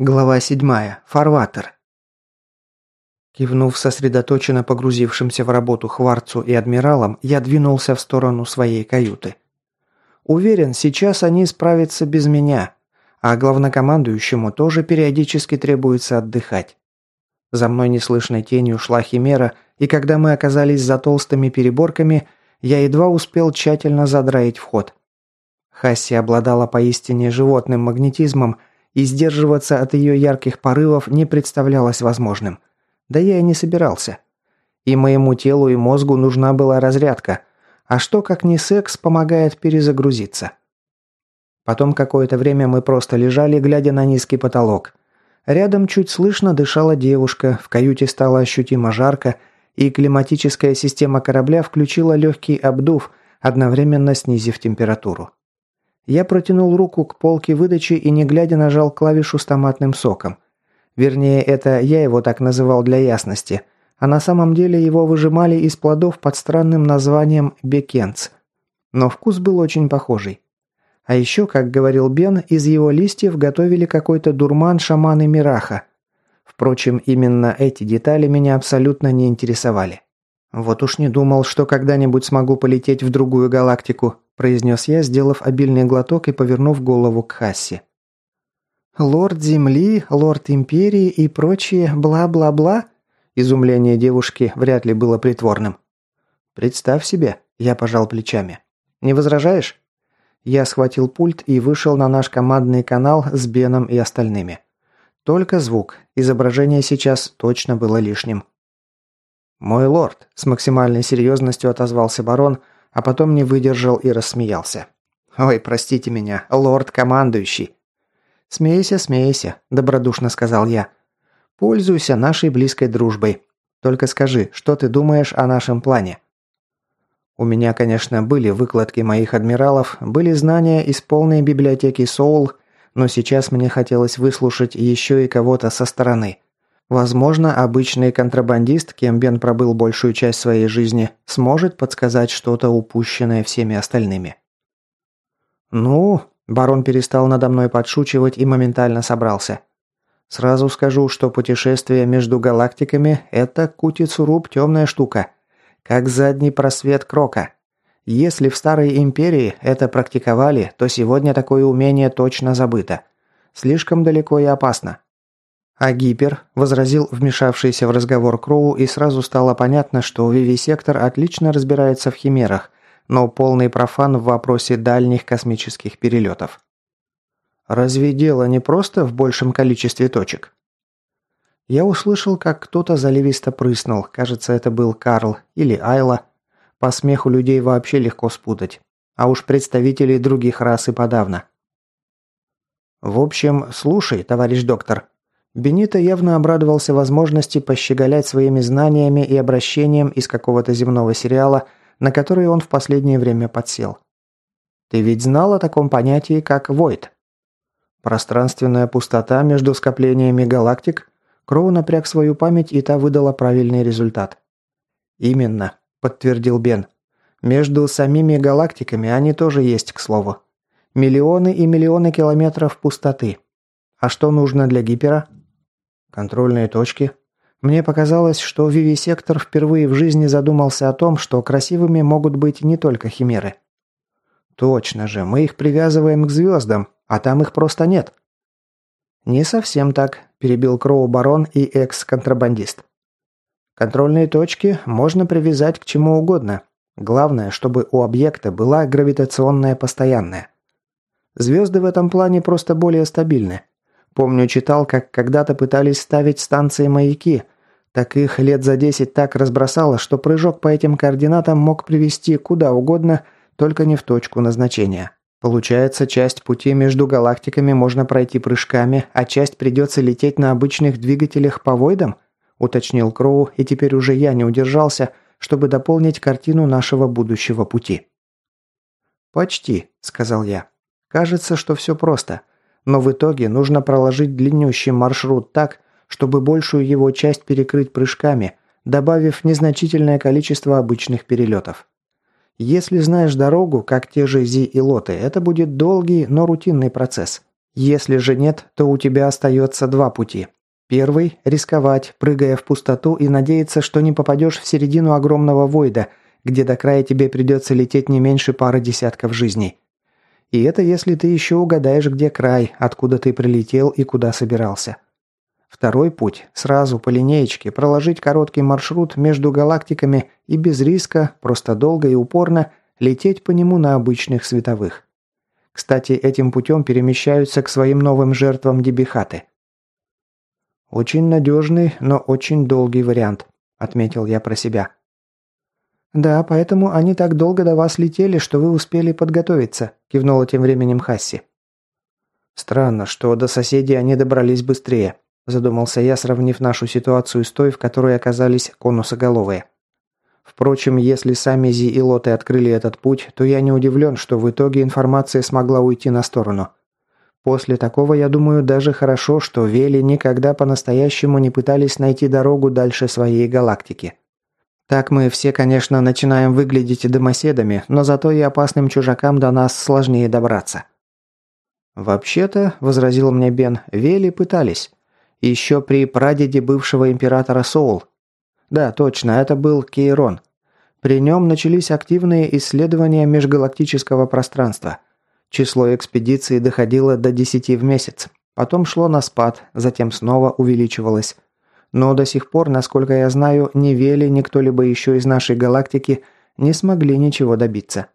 Глава 7. Фарватер. Кивнув сосредоточенно погрузившимся в работу Хварцу и адмиралам, я двинулся в сторону своей каюты. Уверен, сейчас они справятся без меня, а главнокомандующему тоже периодически требуется отдыхать. За мной неслышной тенью шла Химера, и когда мы оказались за толстыми переборками, я едва успел тщательно задраить вход. Хасси обладала поистине животным магнетизмом – и сдерживаться от ее ярких порывов не представлялось возможным. Да я и не собирался. И моему телу и мозгу нужна была разрядка. А что, как не секс, помогает перезагрузиться? Потом какое-то время мы просто лежали, глядя на низкий потолок. Рядом чуть слышно дышала девушка, в каюте стало ощутимо жарко, и климатическая система корабля включила легкий обдув, одновременно снизив температуру. Я протянул руку к полке выдачи и не глядя нажал клавишу с томатным соком. Вернее, это я его так называл для ясности, а на самом деле его выжимали из плодов под странным названием бекенц. Но вкус был очень похожий. А еще, как говорил Бен, из его листьев готовили какой-то дурман шаманы Мираха. Впрочем, именно эти детали меня абсолютно не интересовали. Вот уж не думал, что когда-нибудь смогу полететь в другую галактику, произнес я, сделав обильный глоток и повернув голову к Хасси. «Лорд Земли, лорд Империи и прочие бла-бла-бла?» Изумление девушки вряд ли было притворным. «Представь себе», – я пожал плечами. «Не возражаешь?» Я схватил пульт и вышел на наш командный канал с Беном и остальными. Только звук. Изображение сейчас точно было лишним. «Мой лорд», – с максимальной серьезностью отозвался барон – а потом не выдержал и рассмеялся. «Ой, простите меня, лорд-командующий». «Смейся, смейся», – добродушно сказал я. «Пользуйся нашей близкой дружбой. Только скажи, что ты думаешь о нашем плане?» У меня, конечно, были выкладки моих адмиралов, были знания из полной библиотеки Соул, но сейчас мне хотелось выслушать еще и кого-то со стороны. Возможно, обычный контрабандист, кем Бен пробыл большую часть своей жизни, сможет подсказать что-то упущенное всеми остальными. «Ну...» – барон перестал надо мной подшучивать и моментально собрался. «Сразу скажу, что путешествие между галактиками – это кутицуруб темная штука. Как задний просвет Крока. Если в Старой Империи это практиковали, то сегодня такое умение точно забыто. Слишком далеко и опасно. А гипер возразил вмешавшийся в разговор Кроу, и сразу стало понятно, что Вивисектор отлично разбирается в химерах, но полный профан в вопросе дальних космических перелетов. Разве дело не просто в большем количестве точек? Я услышал, как кто-то заливисто прыснул, кажется, это был Карл или Айла. По смеху людей вообще легко спутать, а уж представителей других рас и подавно. В общем, слушай, товарищ доктор, Бенито явно обрадовался возможности пощеголять своими знаниями и обращением из какого-то земного сериала, на который он в последнее время подсел. «Ты ведь знал о таком понятии, как Войд?» Пространственная пустота между скоплениями галактик? Кроу напряг свою память, и та выдала правильный результат. «Именно», – подтвердил Бен. «Между самими галактиками они тоже есть, к слову. Миллионы и миллионы километров пустоты. А что нужно для гипера?» Контрольные точки. Мне показалось, что Вивисектор впервые в жизни задумался о том, что красивыми могут быть не только химеры. Точно же, мы их привязываем к звездам, а там их просто нет. Не совсем так, перебил Кроу барон и экс-контрабандист. Контрольные точки можно привязать к чему угодно. Главное, чтобы у объекта была гравитационная постоянная. Звезды в этом плане просто более стабильны. Помню, читал, как когда-то пытались ставить станции-маяки. Так их лет за десять так разбросало, что прыжок по этим координатам мог привести куда угодно, только не в точку назначения. Получается, часть пути между галактиками можно пройти прыжками, а часть придется лететь на обычных двигателях по войдам? Уточнил Кроу, и теперь уже я не удержался, чтобы дополнить картину нашего будущего пути. «Почти», — сказал я. «Кажется, что все просто». Но в итоге нужно проложить длиннющий маршрут так, чтобы большую его часть перекрыть прыжками, добавив незначительное количество обычных перелетов. Если знаешь дорогу, как те же Зи и Лоты, это будет долгий, но рутинный процесс. Если же нет, то у тебя остается два пути. Первый – рисковать, прыгая в пустоту и надеяться, что не попадешь в середину огромного войда, где до края тебе придется лететь не меньше пары десятков жизней. И это если ты еще угадаешь, где край, откуда ты прилетел и куда собирался. Второй путь – сразу по линеечке проложить короткий маршрут между галактиками и без риска, просто долго и упорно лететь по нему на обычных световых. Кстати, этим путем перемещаются к своим новым жертвам дебихаты. «Очень надежный, но очень долгий вариант», – отметил я про себя. «Да, поэтому они так долго до вас летели, что вы успели подготовиться», – кивнула тем временем Хасси. «Странно, что до соседей они добрались быстрее», Задумался я, сравнив нашу ситуацию с той, в которой оказались конусоголовые. Впрочем, если сами Зи и Лоты открыли этот путь, то я не удивлен, что в итоге информация смогла уйти на сторону. После такого, я думаю, даже хорошо, что Вели никогда по-настоящему не пытались найти дорогу дальше своей галактики. Так мы все, конечно, начинаем выглядеть домоседами, но зато и опасным чужакам до нас сложнее добраться. «Вообще-то», – возразил мне Бен, – «Вели пытались. Еще при прадеде бывшего императора Соул. Да, точно, это был Кейрон. При нем начались активные исследования межгалактического пространства. Число экспедиций доходило до 10 в месяц. Потом шло на спад, затем снова увеличивалось. Но до сих пор, насколько я знаю, ни Вели, ни кто-либо еще из нашей галактики не смогли ничего добиться.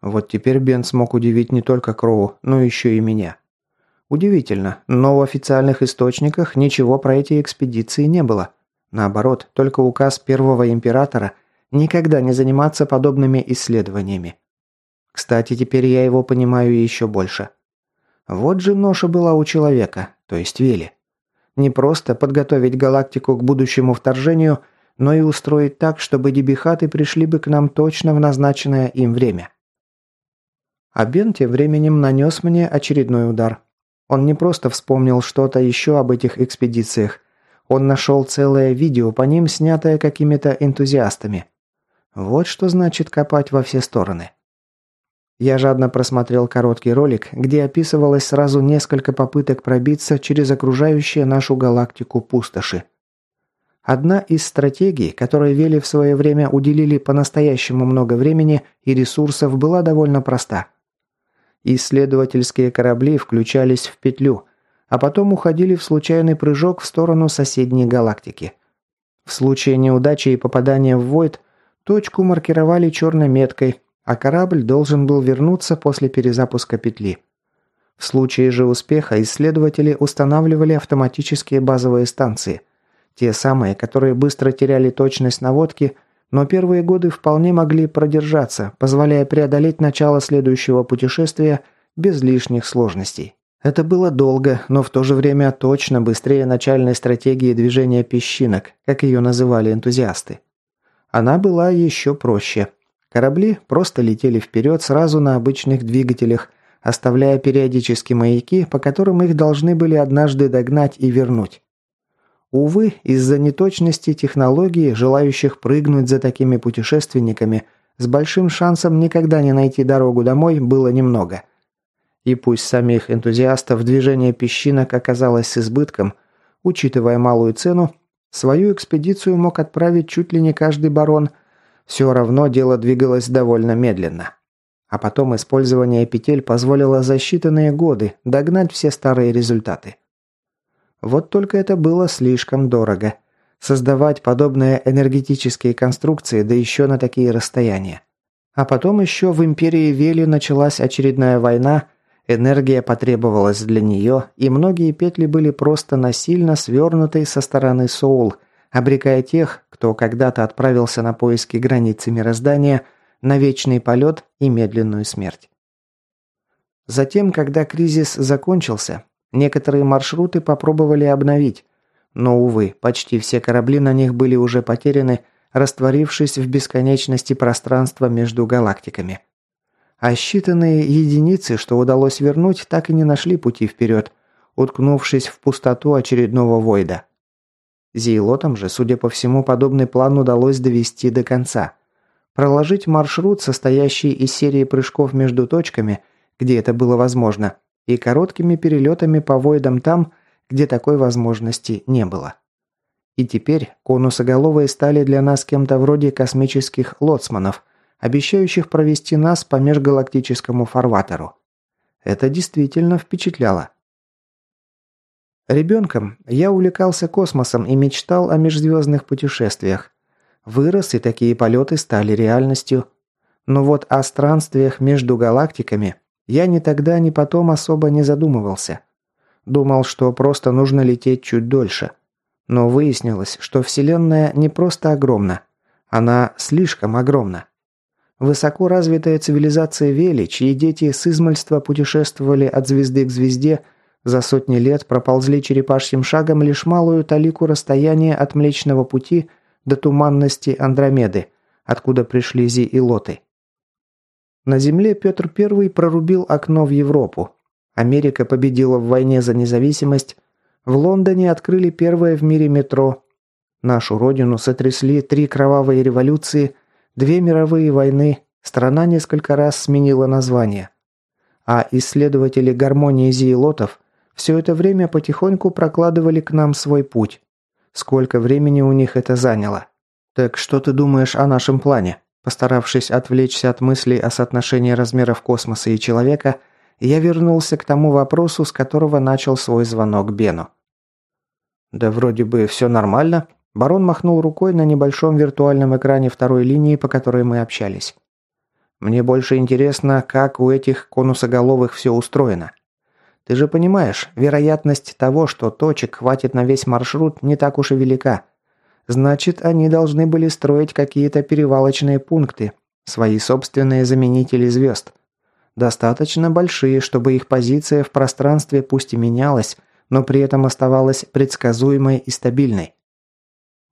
Вот теперь Бен смог удивить не только Кроу, но еще и меня. Удивительно, но в официальных источниках ничего про эти экспедиции не было. Наоборот, только указ первого императора никогда не заниматься подобными исследованиями. Кстати, теперь я его понимаю еще больше. Вот же ноша была у человека, то есть Вели. Не просто подготовить галактику к будущему вторжению, но и устроить так, чтобы дебихаты пришли бы к нам точно в назначенное им время. А Бен тем временем нанес мне очередной удар. Он не просто вспомнил что-то еще об этих экспедициях. Он нашел целое видео по ним, снятое какими-то энтузиастами. Вот что значит копать во все стороны. Я жадно просмотрел короткий ролик, где описывалось сразу несколько попыток пробиться через окружающие нашу галактику пустоши. Одна из стратегий, которой Вели в свое время уделили по-настоящему много времени и ресурсов, была довольно проста – Исследовательские корабли включались в петлю, а потом уходили в случайный прыжок в сторону соседней галактики. В случае неудачи и попадания в Войд, точку маркировали черной меткой, а корабль должен был вернуться после перезапуска петли. В случае же успеха исследователи устанавливали автоматические базовые станции. Те самые, которые быстро теряли точность наводки – но первые годы вполне могли продержаться, позволяя преодолеть начало следующего путешествия без лишних сложностей. Это было долго, но в то же время точно быстрее начальной стратегии движения песчинок, как ее называли энтузиасты. Она была еще проще. Корабли просто летели вперед сразу на обычных двигателях, оставляя периодически маяки, по которым их должны были однажды догнать и вернуть. Увы, из-за неточности технологии, желающих прыгнуть за такими путешественниками, с большим шансом никогда не найти дорогу домой было немного. И пусть самих энтузиастов движение песчинок оказалось с избытком, учитывая малую цену, свою экспедицию мог отправить чуть ли не каждый барон, все равно дело двигалось довольно медленно. А потом использование петель позволило за считанные годы догнать все старые результаты. Вот только это было слишком дорого. Создавать подобные энергетические конструкции, да еще на такие расстояния. А потом еще в Империи Вели началась очередная война, энергия потребовалась для нее, и многие петли были просто насильно свернуты со стороны Соул, обрекая тех, кто когда-то отправился на поиски границы мироздания, на вечный полет и медленную смерть. Затем, когда кризис закончился, Некоторые маршруты попробовали обновить, но, увы, почти все корабли на них были уже потеряны, растворившись в бесконечности пространства между галактиками. А считанные единицы, что удалось вернуть, так и не нашли пути вперед, уткнувшись в пустоту очередного войда. Зейлотам же, судя по всему, подобный план удалось довести до конца. Проложить маршрут, состоящий из серии прыжков между точками, где это было возможно, и короткими перелетами по войдам там, где такой возможности не было. И теперь конусоголовые стали для нас кем-то вроде космических лоцманов, обещающих провести нас по межгалактическому фарватеру. Это действительно впечатляло. Ребенком я увлекался космосом и мечтал о межзвездных путешествиях. Вырос, и такие полеты стали реальностью. Но вот о странствиях между галактиками я ни тогда, ни потом особо не задумывался. Думал, что просто нужно лететь чуть дольше. Но выяснилось, что Вселенная не просто огромна. Она слишком огромна. Высоко развитая цивилизация Вели, чьи дети с измальства путешествовали от звезды к звезде, за сотни лет проползли черепашьим шагом лишь малую талику расстояния от Млечного Пути до туманности Андромеды, откуда пришли Зи и Лоты. На Земле Петр I прорубил окно в Европу. Америка победила в войне за независимость. В Лондоне открыли первое в мире метро. Нашу родину сотрясли три кровавые революции, две мировые войны, страна несколько раз сменила название. А исследователи гармонии зиелотов все это время потихоньку прокладывали к нам свой путь. Сколько времени у них это заняло? Так что ты думаешь о нашем плане? Постаравшись отвлечься от мыслей о соотношении размеров космоса и человека, я вернулся к тому вопросу, с которого начал свой звонок Бену. «Да вроде бы все нормально», Барон махнул рукой на небольшом виртуальном экране второй линии, по которой мы общались. «Мне больше интересно, как у этих конусоголовых все устроено. Ты же понимаешь, вероятность того, что точек хватит на весь маршрут, не так уж и велика. Значит, они должны были строить какие-то перевалочные пункты, свои собственные заменители звезд. Достаточно большие, чтобы их позиция в пространстве пусть и менялась, но при этом оставалась предсказуемой и стабильной.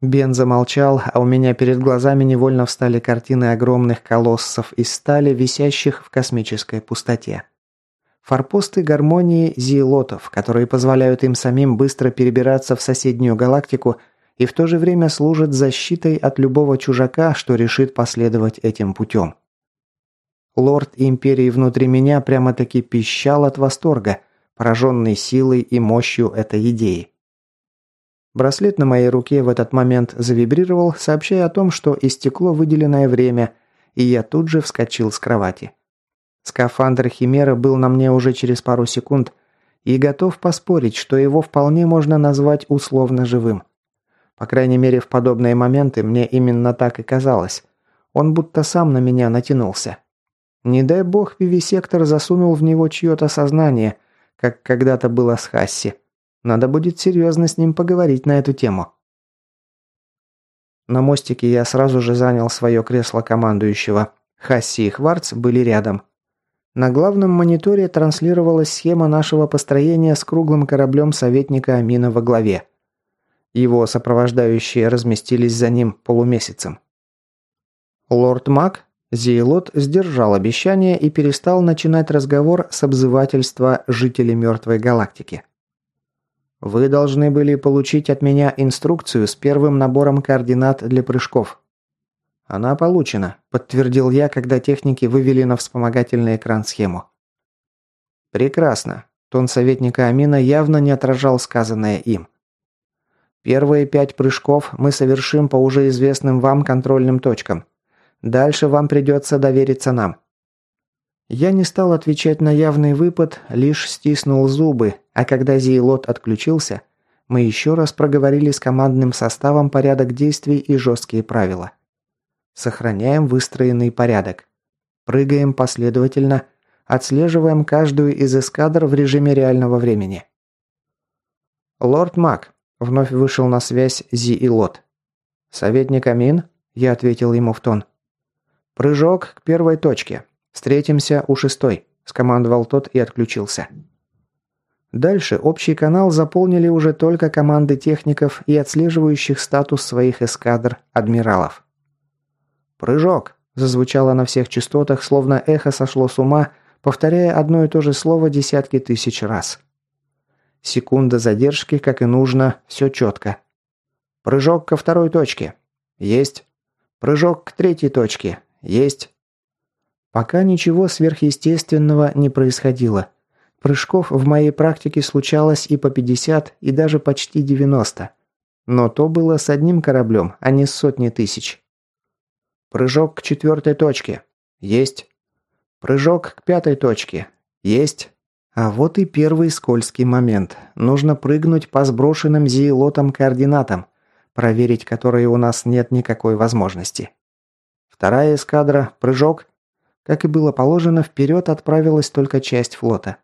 Бен замолчал, а у меня перед глазами невольно встали картины огромных колоссов из стали, висящих в космической пустоте. Форпосты гармонии зиелотов, которые позволяют им самим быстро перебираться в соседнюю галактику – и в то же время служит защитой от любого чужака, что решит последовать этим путем. Лорд Империи внутри меня прямо-таки пищал от восторга, пораженный силой и мощью этой идеи. Браслет на моей руке в этот момент завибрировал, сообщая о том, что истекло выделенное время, и я тут же вскочил с кровати. Скафандр Химера был на мне уже через пару секунд, и готов поспорить, что его вполне можно назвать условно живым. По крайней мере, в подобные моменты мне именно так и казалось. Он будто сам на меня натянулся. Не дай бог, вивисектор засунул в него чье-то сознание, как когда-то было с Хасси. Надо будет серьезно с ним поговорить на эту тему. На мостике я сразу же занял свое кресло командующего. Хасси и Хварц были рядом. На главном мониторе транслировалась схема нашего построения с круглым кораблем советника Амина во главе. Его сопровождающие разместились за ним полумесяцем. Лорд Мак, Зейлот, сдержал обещание и перестал начинать разговор с обзывательства жителей мертвой галактики. «Вы должны были получить от меня инструкцию с первым набором координат для прыжков». «Она получена», – подтвердил я, когда техники вывели на вспомогательный экран схему. «Прекрасно». Тон советника Амина явно не отражал сказанное им. Первые пять прыжков мы совершим по уже известным вам контрольным точкам. Дальше вам придется довериться нам». Я не стал отвечать на явный выпад, лишь стиснул зубы, а когда Зейлот отключился, мы еще раз проговорили с командным составом порядок действий и жесткие правила. Сохраняем выстроенный порядок. Прыгаем последовательно, отслеживаем каждую из эскадр в режиме реального времени. «Лорд Мак, Вновь вышел на связь Зи и Лот. «Советник Амин?» – я ответил ему в тон. «Прыжок к первой точке. Встретимся у шестой», – скомандовал тот и отключился. Дальше общий канал заполнили уже только команды техников и отслеживающих статус своих эскадр адмиралов. «Прыжок!» – зазвучало на всех частотах, словно эхо сошло с ума, повторяя одно и то же слово десятки тысяч раз. Секунда задержки, как и нужно, все четко. Прыжок ко второй точке. Есть. Прыжок к третьей точке. Есть. Пока ничего сверхъестественного не происходило. Прыжков в моей практике случалось и по 50, и даже почти 90. Но то было с одним кораблем, а не с сотни тысяч. Прыжок к четвертой точке. Есть. Прыжок к пятой точке. Есть. А вот и первый скользкий момент. Нужно прыгнуть по сброшенным зиелотам координатам, проверить которые у нас нет никакой возможности. Вторая эскадра, прыжок. Как и было положено, вперед отправилась только часть флота.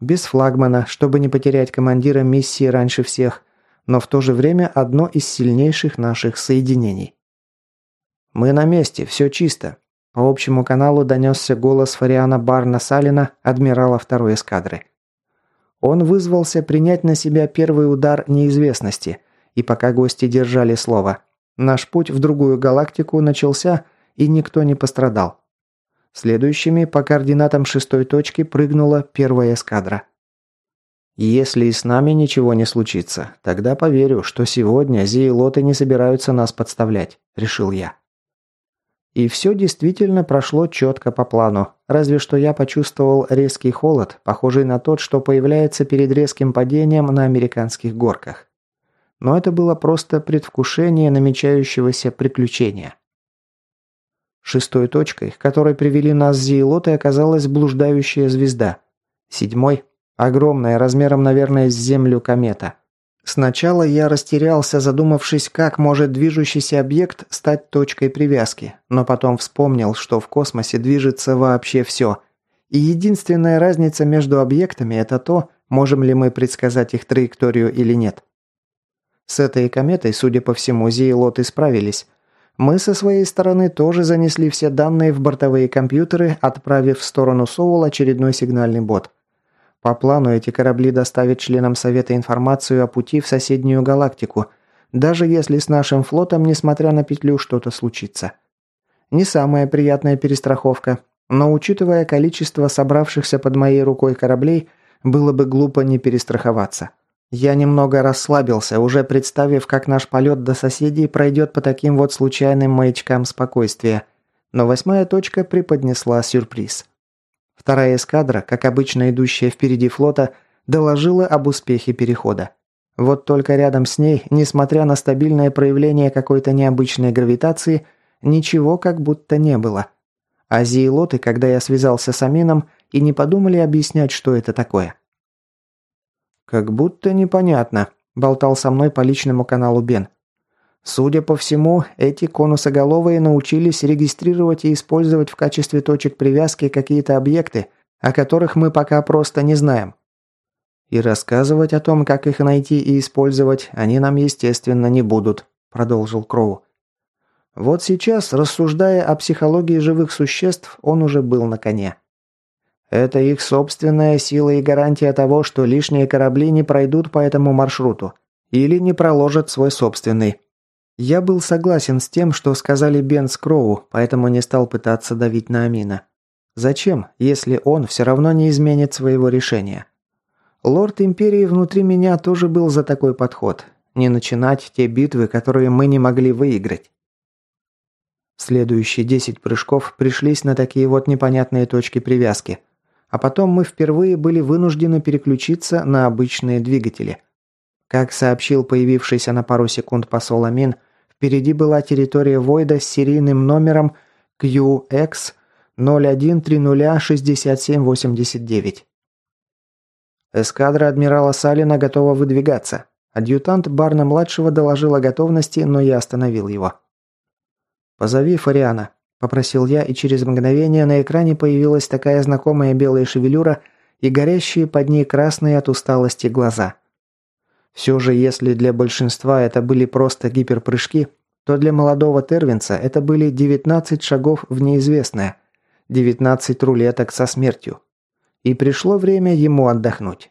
Без флагмана, чтобы не потерять командира миссии раньше всех, но в то же время одно из сильнейших наших соединений. «Мы на месте, все чисто». По общему каналу донесся голос Фариана Барна Салина, адмирала второй эскадры. Он вызвался принять на себя первый удар неизвестности, и пока гости держали слово, наш путь в другую галактику начался, и никто не пострадал. Следующими по координатам шестой точки прыгнула первая эскадра. Если и с нами ничего не случится, тогда поверю, что сегодня зиелоты не собираются нас подставлять, решил я. И все действительно прошло четко по плану, разве что я почувствовал резкий холод, похожий на тот, что появляется перед резким падением на американских горках. Но это было просто предвкушение намечающегося приключения. Шестой точкой, к которой привели нас зиелоты, оказалась блуждающая звезда. Седьмой – огромная, размером, наверное, с Землю комета. Сначала я растерялся, задумавшись, как может движущийся объект стать точкой привязки, но потом вспомнил, что в космосе движется вообще все. И единственная разница между объектами – это то, можем ли мы предсказать их траекторию или нет. С этой кометой, судя по всему, зиелоты справились, мы со своей стороны тоже занесли все данные в бортовые компьютеры, отправив в сторону Соул очередной сигнальный бот. По плану эти корабли доставят членам Совета информацию о пути в соседнюю галактику, даже если с нашим флотом, несмотря на петлю, что-то случится. Не самая приятная перестраховка, но учитывая количество собравшихся под моей рукой кораблей, было бы глупо не перестраховаться. Я немного расслабился, уже представив, как наш полет до соседей пройдет по таким вот случайным маячкам спокойствия. Но восьмая точка преподнесла сюрприз. Вторая эскадра, как обычно идущая впереди флота, доложила об успехе перехода. Вот только рядом с ней, несмотря на стабильное проявление какой-то необычной гравитации, ничего как будто не было. А зиелоты, когда я связался с Амином, и не подумали объяснять, что это такое. «Как будто непонятно», – болтал со мной по личному каналу Бен. Судя по всему, эти конусоголовые научились регистрировать и использовать в качестве точек привязки какие-то объекты, о которых мы пока просто не знаем. И рассказывать о том, как их найти и использовать, они нам, естественно, не будут, продолжил Кроу. Вот сейчас, рассуждая о психологии живых существ, он уже был на коне. Это их собственная сила и гарантия того, что лишние корабли не пройдут по этому маршруту или не проложат свой собственный. Я был согласен с тем, что сказали Бен Скроу, поэтому не стал пытаться давить на Амина. Зачем, если он все равно не изменит своего решения? Лорд Империи внутри меня тоже был за такой подход. Не начинать те битвы, которые мы не могли выиграть. Следующие десять прыжков пришлись на такие вот непонятные точки привязки – а потом мы впервые были вынуждены переключиться на обычные двигатели. Как сообщил появившийся на пару секунд посол Амин, впереди была территория Войда с серийным номером QX 01306789. Эскадра адмирала Салина готова выдвигаться. Адъютант Барна-младшего доложил о готовности, но я остановил его. «Позови Фариана», Попросил я, и через мгновение на экране появилась такая знакомая белая шевелюра и горящие под ней красные от усталости глаза. Все же, если для большинства это были просто гиперпрыжки, то для молодого Тервинца это были 19 шагов в неизвестное, 19 рулеток со смертью. И пришло время ему отдохнуть.